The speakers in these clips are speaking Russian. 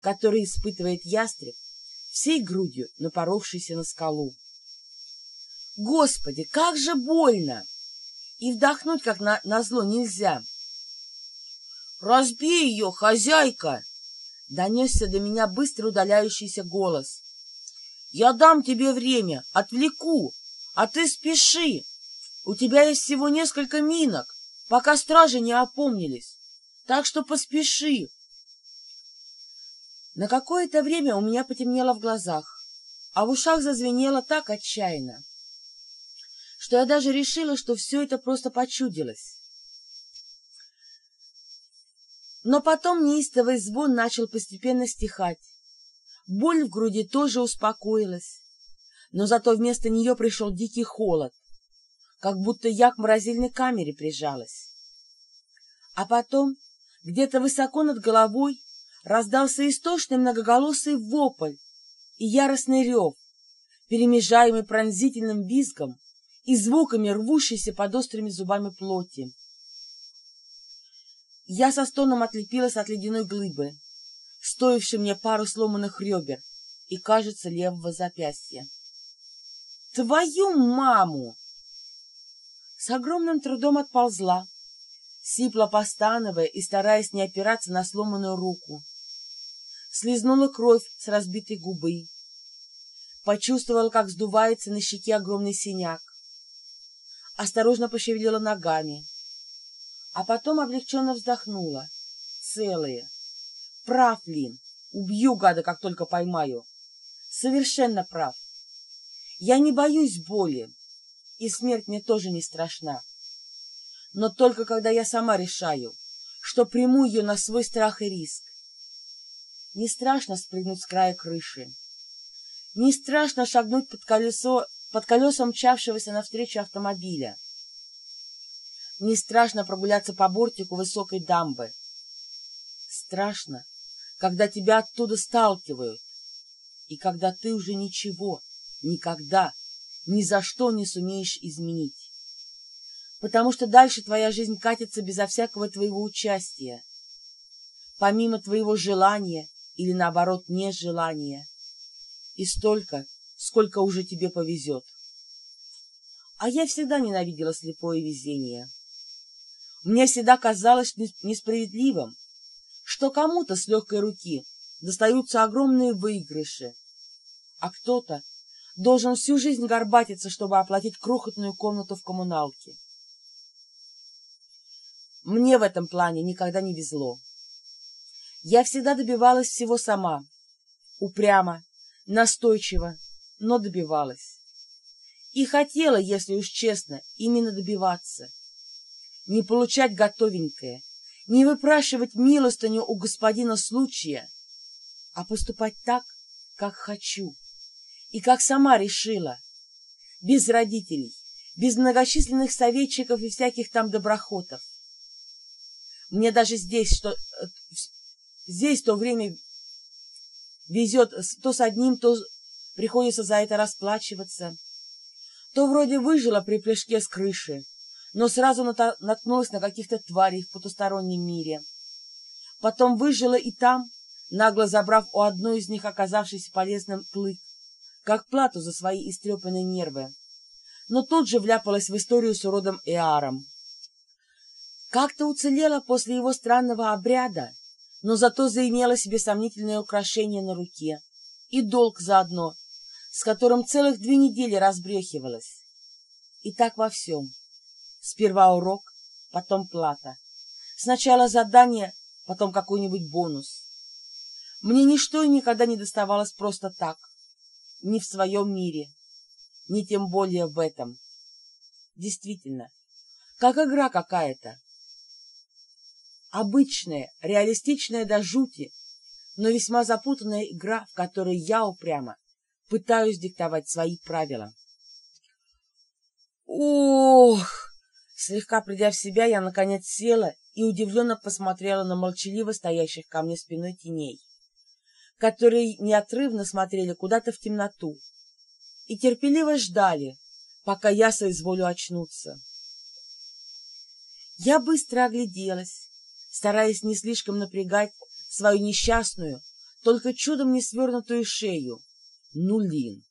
который испытывает ястреб, всей грудью напоровшийся на скалу. Господи, как же больно! И вдохнуть, как на, на зло, нельзя. «Разбей ее, хозяйка!» — донесся до меня быстро удаляющийся голос. «Я дам тебе время, отвлеку, а ты спеши. У тебя есть всего несколько минок, пока стражи не опомнились, так что поспеши». На какое-то время у меня потемнело в глазах, а в ушах зазвенело так отчаянно, что я даже решила, что все это просто почудилось. Но потом неистовый звон начал постепенно стихать. Боль в груди тоже успокоилась, но зато вместо нее пришел дикий холод, как будто я к морозильной камере прижалась. А потом, где-то высоко над головой, раздался истошный многоголосый вопль и яростный рев, перемежаемый пронзительным визгом и звуками, рвущейся под острыми зубами плоти. Я со стоном отлепилась от ледяной глыбы, стоившей мне пару сломанных ребер и, кажется, левого запястья. «Твою маму!» С огромным трудом отползла, сипло постановая и стараясь не опираться на сломанную руку. Слизнула кровь с разбитой губы. Почувствовала, как сдувается на щеке огромный синяк. Осторожно пошевелила ногами а потом облегченно вздохнула. Целые. Прав, Лин. Убью гада, как только поймаю. Совершенно прав. Я не боюсь боли, и смерть мне тоже не страшна. Но только когда я сама решаю, что приму ее на свой страх и риск. Не страшно спрыгнуть с края крыши. Не страшно шагнуть под колесо, под колесом мчавшегося навстречу автомобиля. Не страшно прогуляться по бортику высокой дамбы. Страшно, когда тебя оттуда сталкивают, и когда ты уже ничего, никогда, ни за что не сумеешь изменить. Потому что дальше твоя жизнь катится безо всякого твоего участия, помимо твоего желания или, наоборот, нежелания, и столько, сколько уже тебе повезет. А я всегда ненавидела слепое везение. Мне всегда казалось несправедливым, что кому-то с легкой руки достаются огромные выигрыши, а кто-то должен всю жизнь горбатиться, чтобы оплатить крохотную комнату в коммуналке. Мне в этом плане никогда не везло. Я всегда добивалась всего сама, упрямо, настойчиво, но добивалась. И хотела, если уж честно, именно добиваться — не получать готовенькое, не выпрашивать милостыню у господина случая, а поступать так, как хочу и как сама решила, без родителей, без многочисленных советчиков и всяких там доброхотов. Мне даже здесь, что здесь то время везет то с одним, то приходится за это расплачиваться, то вроде выжила при прыжке с крыши, но сразу наткнулась на каких-то тварей в потустороннем мире. Потом выжила и там, нагло забрав у одной из них оказавшийся полезным клык, как плату за свои истрепанные нервы. Но тут же вляпалась в историю с уродом Эаром. Как-то уцелела после его странного обряда, но зато заимела себе сомнительное украшение на руке и долг заодно, с которым целых две недели разбрехивалась. И так во всем. Сперва урок, потом плата. Сначала задание, потом какой-нибудь бонус. Мне ничто и никогда не доставалось просто так. Ни в своем мире, ни тем более в этом. Действительно, как игра какая-то. Обычная, реалистичная до жути, но весьма запутанная игра, в которой я упрямо пытаюсь диктовать свои правила. Ох! Слегка придя в себя, я, наконец, села и удивленно посмотрела на молчаливо стоящих ко мне спиной теней, которые неотрывно смотрели куда-то в темноту и терпеливо ждали, пока я соизволю очнуться. Я быстро огляделась, стараясь не слишком напрягать свою несчастную, только чудом не свернутую шею. Нулин.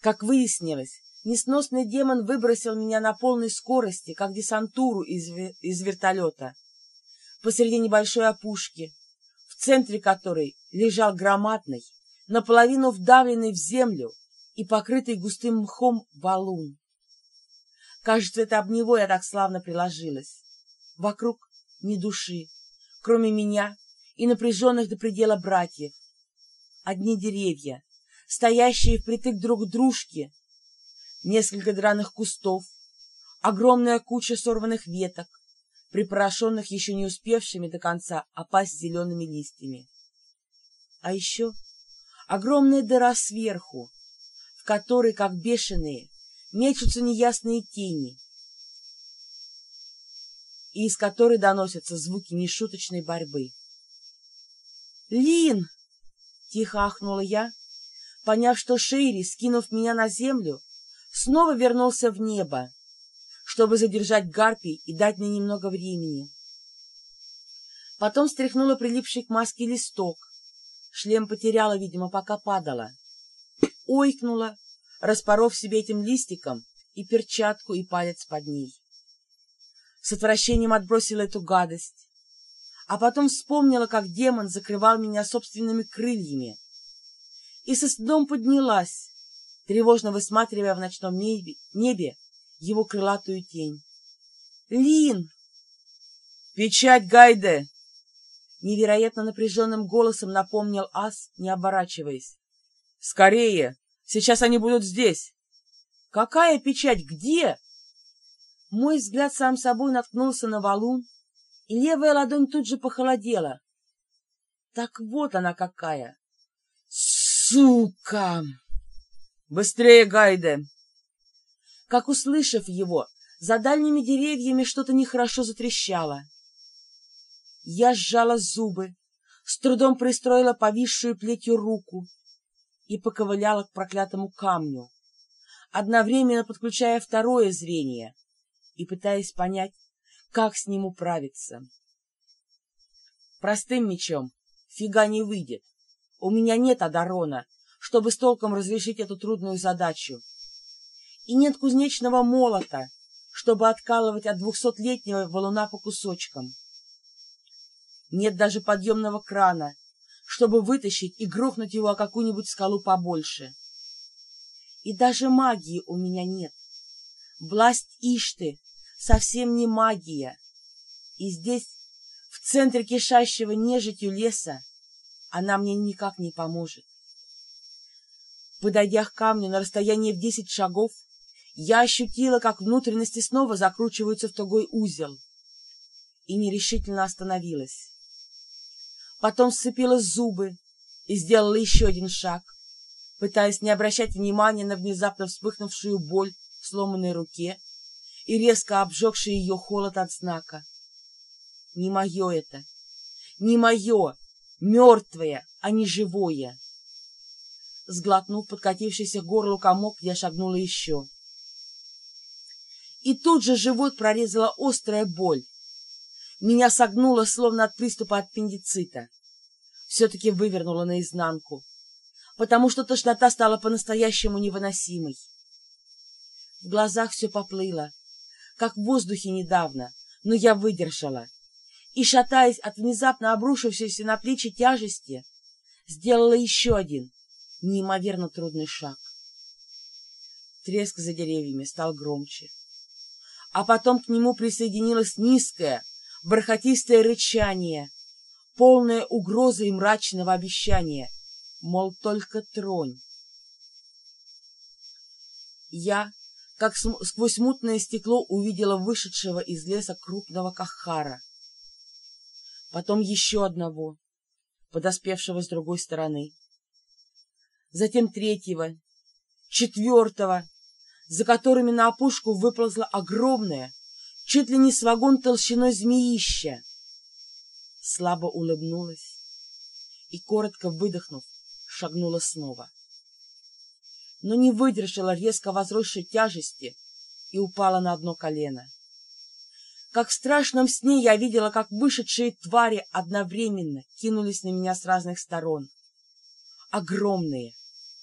Как выяснилось, несносный демон выбросил меня на полной скорости, как десантуру из, из вертолета, посреди небольшой опушки, в центре которой лежал громадный, наполовину вдавленный в землю и покрытый густым мхом валун. Кажется, это об него я так славно приложилась. Вокруг ни души, кроме меня и напряженных до предела братьев. Одни деревья, стоящие впритык друг к дружке, несколько драных кустов, огромная куча сорванных веток, припорошенных еще не успевшими до конца опасть зелеными листьями. А еще огромная дыра сверху, в которой, как бешеные, мечутся неясные тени, и из которой доносятся звуки нешуточной борьбы. «Лин!» — тихо ахнула я, поняв, что Шейри, скинув меня на землю, снова вернулся в небо, чтобы задержать гарпий и дать мне немного времени. Потом стряхнула прилипший к маске листок. Шлем потеряла, видимо, пока падала. Ойкнула, распоров себе этим листиком и перчатку, и палец под ней. С отвращением отбросила эту гадость, а потом вспомнила, как демон закрывал меня собственными крыльями, и со стыдом поднялась, тревожно высматривая в ночном небе, небе его крылатую тень. «Лин!» «Печать Гайде!» Невероятно напряженным голосом напомнил Ас, не оборачиваясь. «Скорее! Сейчас они будут здесь!» «Какая печать? Где?» Мой взгляд сам собой наткнулся на валун, и левая ладонь тут же похолодела. Так вот она какая! Сука! Быстрее, Гайде! Как услышав его, за дальними деревьями что-то нехорошо затрещало. Я сжала зубы, с трудом пристроила повисшую плетью руку и поковыляла к проклятому камню, одновременно подключая второе зрение и пытаясь понять, как с ним управиться. Простым мечом фига не выйдет. У меня нет Адарона, чтобы с толком разрешить эту трудную задачу. И нет кузнечного молота, чтобы откалывать от двухсотлетнего валуна по кусочкам. Нет даже подъемного крана, чтобы вытащить и грохнуть его о какую-нибудь скалу побольше. И даже магии у меня нет. Власть Ишты совсем не магия. И здесь, в центре кишащего нежитью леса, она мне никак не поможет. Подойдя к камню на расстояние в десять шагов, я ощутила, как внутренности снова закручиваются в тугой узел, и нерешительно остановилась. Потом сцепила зубы и сделала еще один шаг, пытаясь не обращать внимания на внезапно вспыхнувшую боль сломанной руке и резко обжегший ее холод от знака. Не мое это, не мое, мертвое, а не живое. Сглотнув подкатившийся к горлу комок, я шагнула еще. И тут же живот прорезала острая боль. Меня согнуло, словно от приступа аппендицита. Все-таки вывернула наизнанку, потому что тошнота стала по-настоящему невыносимой. В глазах все поплыло, как в воздухе недавно, но я выдержала. И, шатаясь от внезапно обрушившейся на плечи тяжести, сделала еще один, неимоверно трудный шаг. Треск за деревьями стал громче. А потом к нему присоединилось низкое, бархатистое рычание, полное угрозы и мрачного обещания, мол, только тронь. Я как сквозь мутное стекло увидела вышедшего из леса крупного кахара. Потом еще одного, подоспевшего с другой стороны. Затем третьего, четвертого, за которыми на опушку выползла огромная, чуть ли не с вагон толщиной змеища. Слабо улыбнулась и, коротко выдохнув, шагнула снова но не выдержала резко возросшей тяжести и упала на одно колено. как в страшном сне я видела, как вышедшие твари одновременно кинулись на меня с разных сторон. Огромные,